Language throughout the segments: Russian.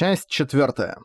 Часть четвертая.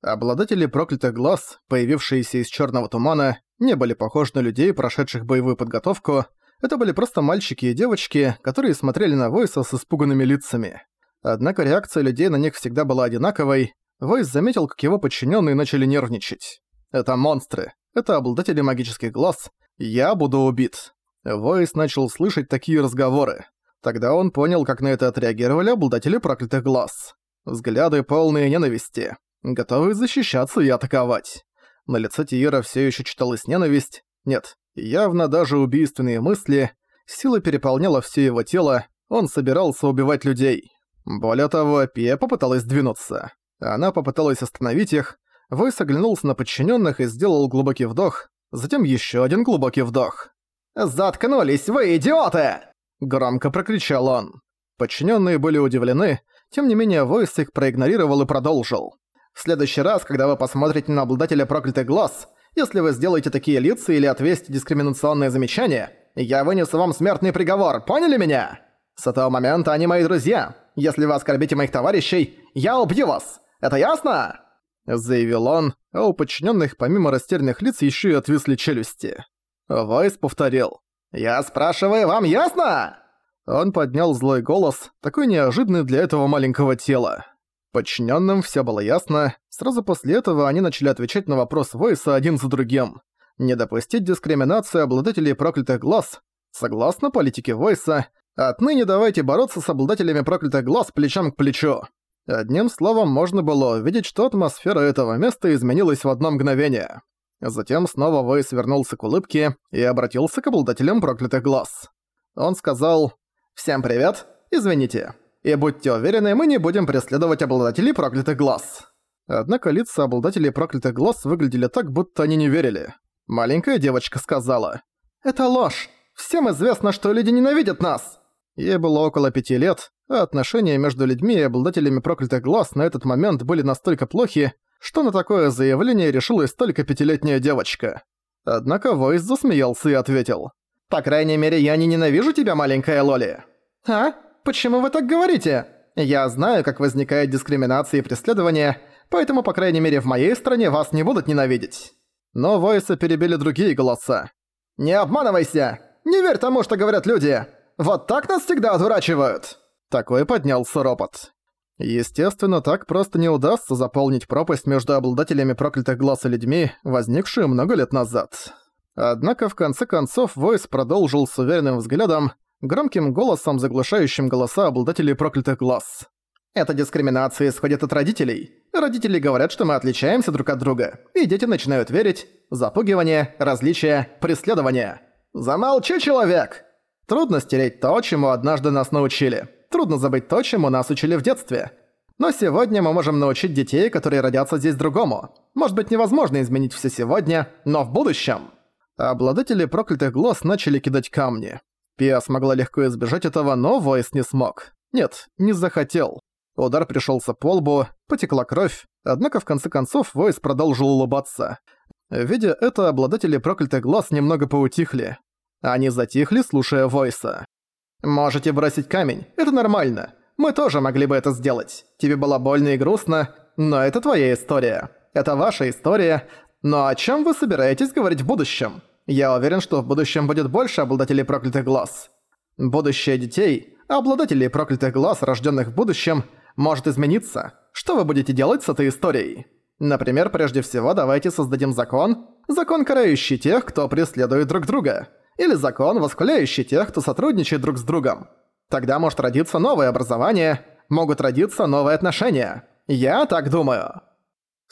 Обладатели проклятых глаз, появившиеся из черного тумана, не были похожи на людей, прошедших боевую подготовку. Это были просто мальчики и девочки, которые смотрели на Войса с испуганными лицами. Однако реакция людей на них всегда была одинаковой. Войс заметил, как его подчиненные начали нервничать. Это монстры. Это обладатели магических глаз. Я буду убит. Войс начал слышать такие разговоры. Тогда он понял, как на это отреагировали обладатели проклятых глаз. Взгляды полные ненависти, готовые защищаться и атаковать. На лице Тиера все еще читалась ненависть. Нет, явно даже убийственные мысли. Сила переполняла все его тело, он собирался убивать людей. Более того, Пия попыталась двинуться. Она попыталась остановить их. Войс оглянулся на подчиненных и сделал глубокий вдох, затем еще один глубокий вдох. «Заткнулись вы, идиоты!» Громко прокричал он. Подчиненные были удивлены, тем не менее Войс их проигнорировал и продолжил. «В следующий раз, когда вы посмотрите на обладателя проклятых глаз, если вы сделаете такие лица или отвесите дискриминационные замечания, я вынесу вам смертный приговор, поняли меня? С этого момента они мои друзья. Если вы оскорбите моих товарищей, я убью вас. Это ясно?» Заявил он, а у подчиненных помимо растерянных лиц еще и отвисли челюсти. Войс повторил. «Я спрашиваю, вам ясно?» Он поднял злой голос, такой неожиданный для этого маленького тела. Подчиненным все было ясно, сразу после этого они начали отвечать на вопрос Войса один за другим. Не допустить дискриминации обладателей проклятых глаз. Согласно политике Войса, отныне давайте бороться с обладателями проклятых глаз плечом к плечу. Одним словом, можно было увидеть, что атмосфера этого места изменилась в одно мгновение. Затем снова Войс вернулся к улыбке и обратился к обладателям проклятых глаз. Он сказал «Всем привет, извините, и будьте уверены, мы не будем преследовать обладателей проклятых глаз». Однако лица обладателей проклятых глаз выглядели так, будто они не верили. Маленькая девочка сказала «Это ложь! Всем известно, что люди ненавидят нас!» Ей было около пяти лет, а отношения между людьми и обладателями проклятых глаз на этот момент были настолько плохи, что на такое заявление решилась только пятилетняя девочка. Однако Войс засмеялся и ответил. «По крайней мере, я не ненавижу тебя, маленькая Лоли». «А? Почему вы так говорите? Я знаю, как возникает дискриминация и преследование, поэтому, по крайней мере, в моей стране вас не будут ненавидеть». Но Войса перебили другие голоса. «Не обманывайся! Не верь тому, что говорят люди! Вот так нас всегда одурачивают!» Такой поднялся ропот. Естественно, так просто не удастся заполнить пропасть между обладателями проклятых глаз и людьми, возникшую много лет назад. Однако в конце концов Войс продолжил с уверенным взглядом, громким голосом, заглушающим голоса обладателей проклятых глаз. «Эта дискриминация исходит от родителей. Родители говорят, что мы отличаемся друг от друга, и дети начинают верить. Запугивание, различия, преследование. Замолчи, человек! Трудно стереть то, чему однажды нас научили. Трудно забыть то, чему нас учили в детстве. Но сегодня мы можем научить детей, которые родятся здесь другому. Может быть невозможно изменить все сегодня, но в будущем. Обладатели проклятых глаз начали кидать камни. Пиа смогла легко избежать этого, но Войс не смог. Нет, не захотел. Удар пришелся по лбу, потекла кровь, однако в конце концов Войс продолжил улыбаться. Видя это, обладатели проклятых глаз немного поутихли. Они затихли, слушая Войса. «Можете бросить камень, это нормально. Мы тоже могли бы это сделать. Тебе было больно и грустно, но это твоя история. Это ваша история. Но о чем вы собираетесь говорить в будущем? Я уверен, что в будущем будет больше обладателей проклятых глаз. Будущее детей, обладателей проклятых глаз, рожденных в будущем, может измениться. Что вы будете делать с этой историей? Например, прежде всего давайте создадим закон, закон, карающий тех, кто преследует друг друга или закон, восхваляющий тех, кто сотрудничает друг с другом. Тогда может родиться новое образование, могут родиться новые отношения. Я так думаю.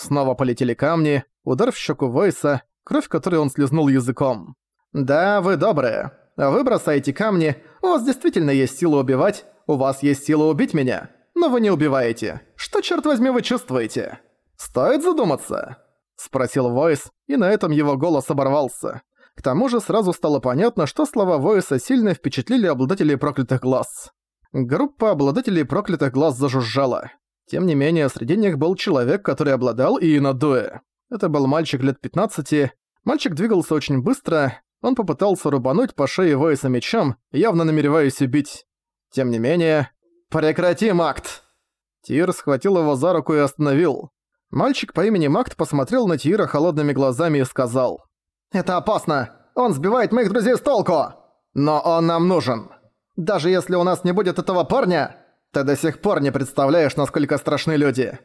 Снова полетели камни, удар в щеку Войса, кровь которой он слезнул языком. «Да, вы добрые. Вы бросаете камни, у вас действительно есть сила убивать, у вас есть сила убить меня, но вы не убиваете. Что, черт возьми, вы чувствуете? Стоит задуматься?» Спросил Войс, и на этом его голос оборвался. К тому же сразу стало понятно, что слова Войса сильно впечатлили обладателей проклятых глаз. Группа обладателей проклятых глаз зажужжала. Тем не менее, среди них был человек, который обладал и Инадуэ. Это был мальчик лет 15. Мальчик двигался очень быстро, он попытался рубануть по шее Войса мечом, явно намереваясь убить. Тем не менее... «Прекратим акт!» Тир схватил его за руку и остановил. Мальчик по имени Макт посмотрел на Тира холодными глазами и сказал. «Это опасно! Он сбивает моих друзей с толку! Но он нам нужен! Даже если у нас не будет этого парня, ты до сих пор не представляешь, насколько страшны люди.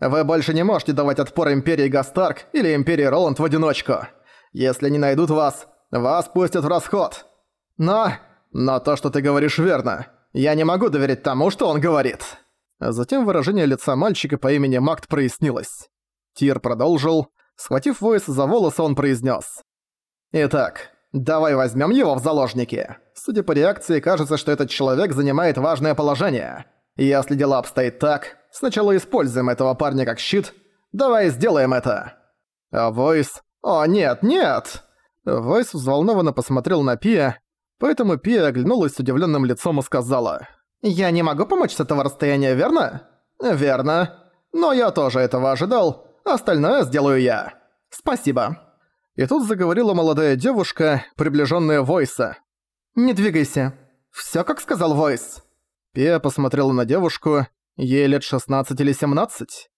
Вы больше не можете давать отпор Империи Гастарк или Империи Роланд в одиночку. Если не найдут вас, вас пустят в расход. Но... Но то, что ты говоришь, верно. Я не могу доверять тому, что он говорит». Затем выражение лица мальчика по имени Макт прояснилось. Тир продолжил. Схватив Войса за волосы, он произнес: «Итак, давай возьмем его в заложники. Судя по реакции, кажется, что этот человек занимает важное положение. Если дела обстоят так, сначала используем этого парня как щит. Давай сделаем это». А Войс... «О, нет, нет!» Войс взволнованно посмотрел на Пия, поэтому Пия оглянулась с удивленным лицом и сказала... «Я не могу помочь с этого расстояния, верно?» «Верно. Но я тоже этого ожидал. Остальное сделаю я. Спасибо». И тут заговорила молодая девушка, приближенная Войса. «Не двигайся. Всё, как сказал Войс». Пия посмотрела на девушку, ей лет 16 или 17.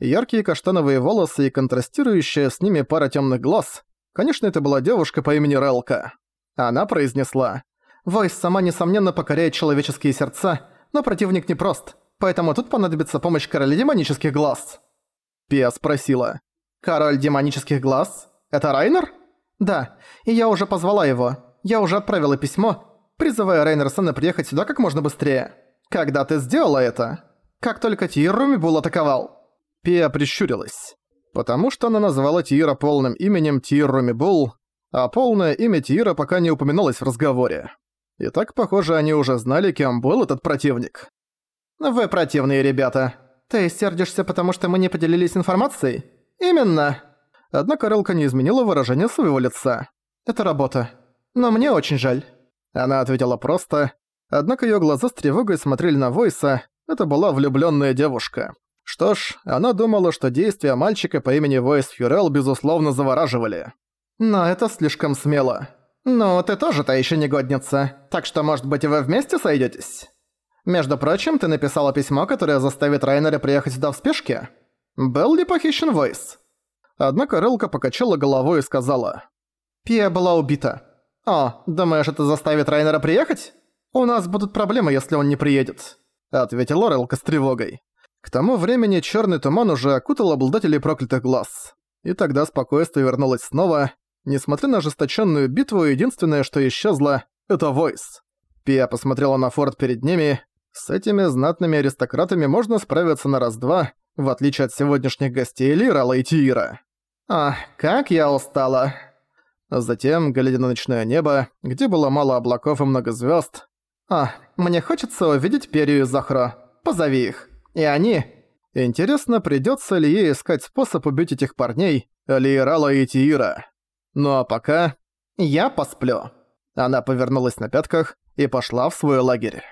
Яркие каштановые волосы и контрастирующая с ними пара тёмных глаз. Конечно, это была девушка по имени Релка. Она произнесла. Войс сама, несомненно, покоряет человеческие сердца, но противник непрост, поэтому тут понадобится помощь короля демонических глаз». Пия спросила. «Король демонических глаз? Это Райнер?» «Да, и я уже позвала его. Я уже отправила письмо, призывая Райнерсона приехать сюда как можно быстрее. Когда ты сделала это? Как только Тируми был атаковал?» Пия прищурилась. Потому что она назвала Тиира полным именем Тируми Бул, а полное имя Тиира пока не упоминалось в разговоре. И так, похоже, они уже знали, кем был этот противник. «Вы противные ребята. Ты сердишься, потому что мы не поделились информацией?» «Именно!» Однако Релка не изменила выражение своего лица. «Это работа. Но мне очень жаль». Она ответила просто, однако её глаза с тревогой смотрели на Войса, это была влюблённая девушка. Что ж, она думала, что действия мальчика по имени Войс Фюрел безусловно завораживали. Но это слишком смело. «Ну, ты тоже та ещё негодница, так что, может быть, вы вместе сойдётесь? Между прочим, ты написала письмо, которое заставит Райнера приехать сюда в спешке. Был ли похищен Войс?» Однако Релка покачала головой и сказала. «Пия была убита. О, думаешь, это заставит Райнера приехать? У нас будут проблемы, если он не приедет», — ответила Релка с тревогой. К тому времени чёрный туман уже окутал обладателей проклятых глаз. И тогда спокойствие вернулось снова, Несмотря на ожесточенную битву, единственное, что исчезло, это Войс. Пия посмотрела на форт перед ними. С этими знатными аристократами можно справиться на раз-два, в отличие от сегодняшних гостей Лирала и Тиира. «Ах, как я устала!» Затем, глядя на ночное небо, где было мало облаков и много звезд, «А, мне хочется увидеть Перию и Захро. Позови их. И они...» Интересно, придется ли ей искать способ убить этих парней, Лирала и Тиира. Ну а пока... Я посплю. Она повернулась на пятках и пошла в свой лагерь.